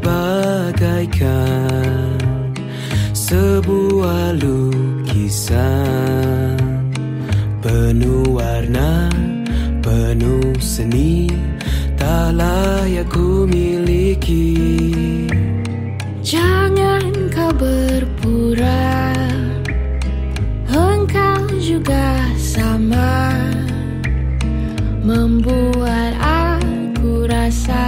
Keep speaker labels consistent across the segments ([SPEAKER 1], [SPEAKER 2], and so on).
[SPEAKER 1] bagaikan sebuah lukisan penuh warna, penuh seni, tak layak ku miliki.
[SPEAKER 2] Jangan kau berpura, engkau juga sama, membuat aku rasa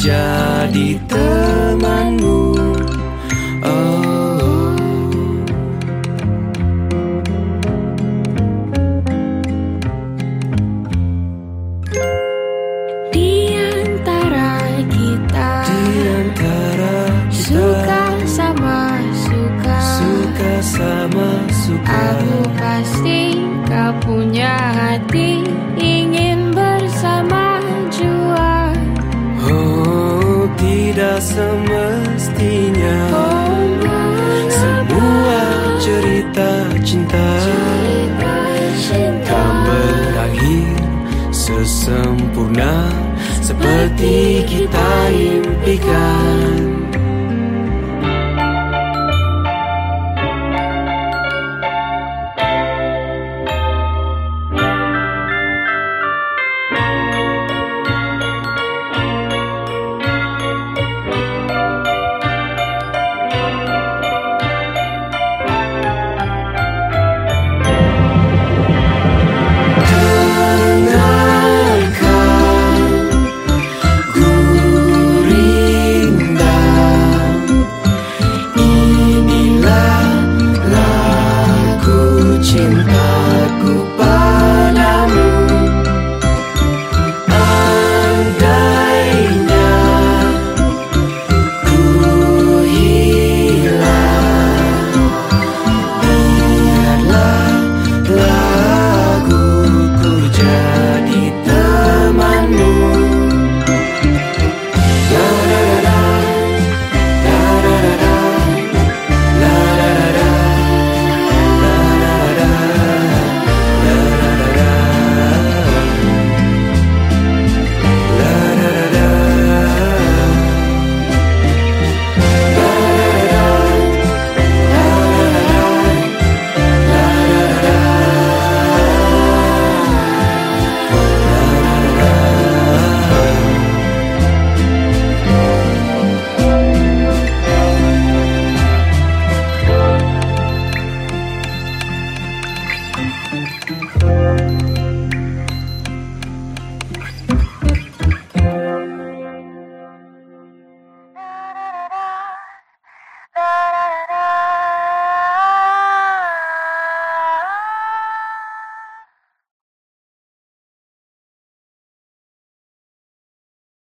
[SPEAKER 1] jadi temanmu. Oh
[SPEAKER 2] Di antara kita,
[SPEAKER 1] Di antara kita.
[SPEAKER 2] suka sama suka,
[SPEAKER 1] Suka sama suka.
[SPEAKER 2] Aku pasti kau punya hati
[SPEAKER 1] semestinya. Semua cerita cinta. Akan berakhir sesempurna seperti kita impikan.